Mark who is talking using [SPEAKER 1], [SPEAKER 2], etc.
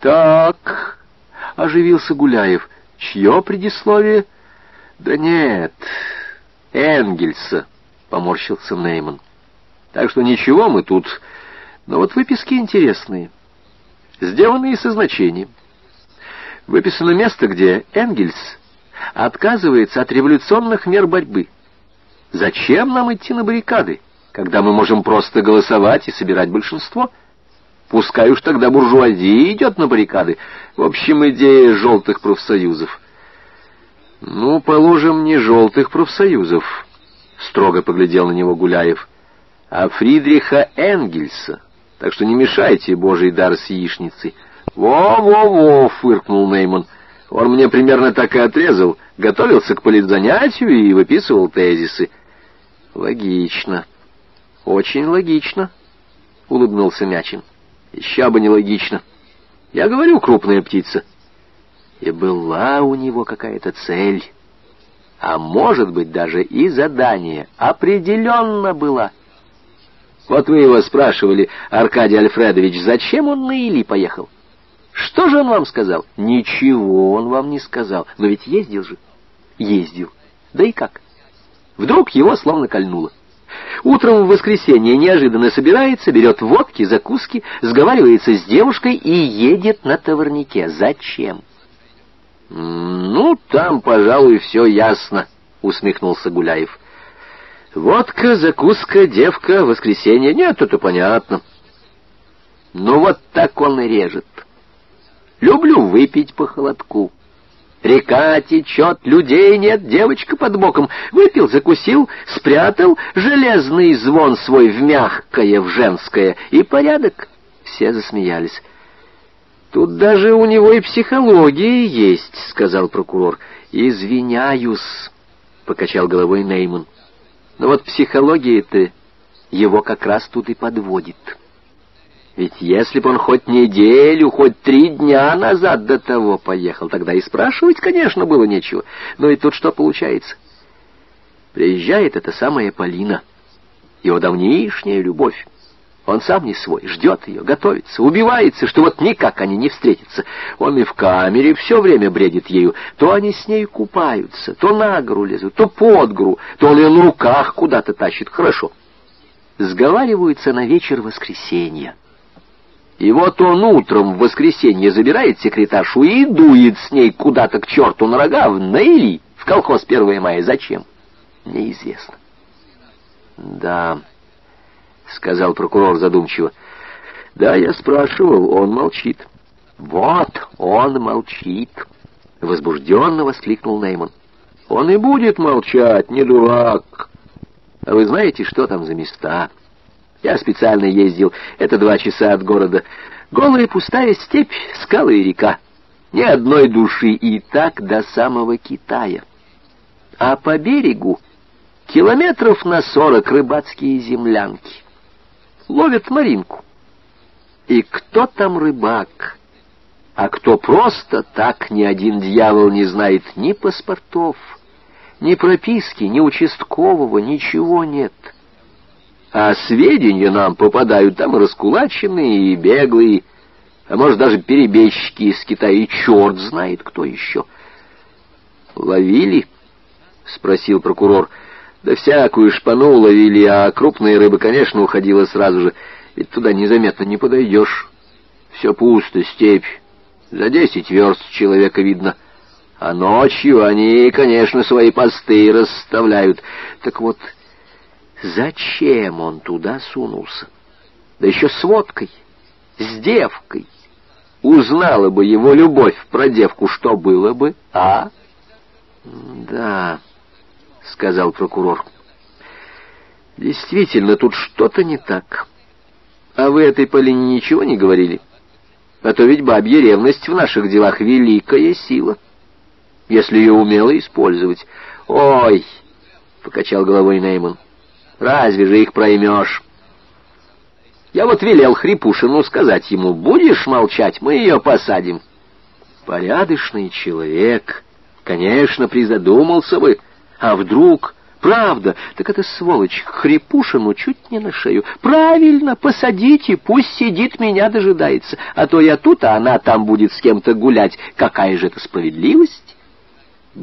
[SPEAKER 1] Так, оживился Гуляев. Чье предисловие? Да нет, Энгельса, поморщился Нейман. Так что ничего мы тут, но вот выписки интересные, сделанные со значением. Выписано место, где Энгельс отказывается от революционных мер борьбы. Зачем нам идти на баррикады, когда мы можем просто голосовать и собирать большинство? Пускай уж тогда буржуазия идет на баррикады. В общем, идея желтых профсоюзов. Ну, положим, не желтых профсоюзов, строго поглядел на него Гуляев, а Фридриха Энгельса. Так что не мешайте божий дар с яичницей. «Во-во-во!» — фыркнул Нейман. «Он мне примерно так и отрезал. Готовился к политзанятию и выписывал тезисы». «Логично. Очень логично», — улыбнулся Мячин. Еще бы нелогично. Я говорю, крупная птица. И была у него какая-то цель. А может быть, даже и задание. Определенно была. Вот вы его спрашивали, Аркадий Альфредович, зачем он на Или поехал? Что же он вам сказал? Ничего он вам не сказал. Но ведь ездил же. Ездил. Да и как? Вдруг его словно кольнуло. Утром в воскресенье неожиданно собирается, берет водки, закуски, сговаривается с девушкой и едет на товарнике. Зачем? «Ну, там, пожалуй, все ясно», — усмехнулся Гуляев. «Водка, закуска, девка, воскресенье. Нет, это понятно. Ну, вот так он и режет. Люблю выпить по холодку». Река течет, людей нет, девочка под боком. Выпил, закусил, спрятал железный звон свой в мягкое, в женское, и порядок. Все засмеялись. «Тут даже у него и психология есть», — сказал прокурор. «Извиняюсь», — покачал головой Нейман. «Но вот психология-то его как раз тут и подводит». Ведь если бы он хоть неделю, хоть три дня назад до того поехал, тогда и спрашивать, конечно, было нечего. Но и тут что получается? Приезжает эта самая Полина, его давнишняя любовь. Он сам не свой, ждет ее, готовится, убивается, что вот никак они не встретятся. Он и в камере все время бредит ею. То они с ней купаются, то на гору лезут, то под гору, то он ее на руках куда-то тащит. Хорошо. Сговариваются на вечер воскресенья. И вот он утром в воскресенье забирает секретаршу и дует с ней куда-то к черту на рога в Нейли, в колхоз 1 мая. Зачем? Неизвестно. Да, сказал прокурор задумчиво. Да, я спрашивал, он молчит. Вот, он молчит, возбужденно воскликнул Нейман. Он и будет молчать, не дурак. А вы знаете, что там за места? Я специально ездил. Это два часа от города. Голая пустая степь, скалы и река. Ни одной души и так до самого Китая. А по берегу километров на сорок рыбацкие землянки. Ловят маринку. И кто там рыбак? А кто просто так, ни один дьявол не знает ни паспортов, ни прописки, ни участкового, ничего нет. — а сведения нам попадают там раскулаченные и беглые, а может даже перебежчики из Китая, и черт знает кто еще. «Ловили?» — спросил прокурор. «Да всякую шпану ловили, а крупная рыба, конечно, уходила сразу же, ведь туда незаметно не подойдешь. Все пусто, степь, за десять верст человека видно». А ночью они, конечно, свои посты расставляют. Так вот, Зачем он туда сунулся? Да еще с водкой, с девкой. Узнала бы его любовь про девку, что было бы, а? Да, сказал прокурор. Действительно, тут что-то не так. А вы этой Полине ничего не говорили? А то ведь бабья ревность в наших делах великая сила, если ее умело использовать. Ой, покачал головой Нейман. Разве же их проймешь? Я вот велел Хрипушину сказать ему, будешь молчать, мы ее посадим. Порядочный человек, конечно, призадумался бы, а вдруг Правда, так эта сволочь Хрипушину чуть не на шею. Правильно, посадите, пусть сидит, меня дожидается. А то я тут, а она там будет с кем-то гулять. Какая же это справедливость?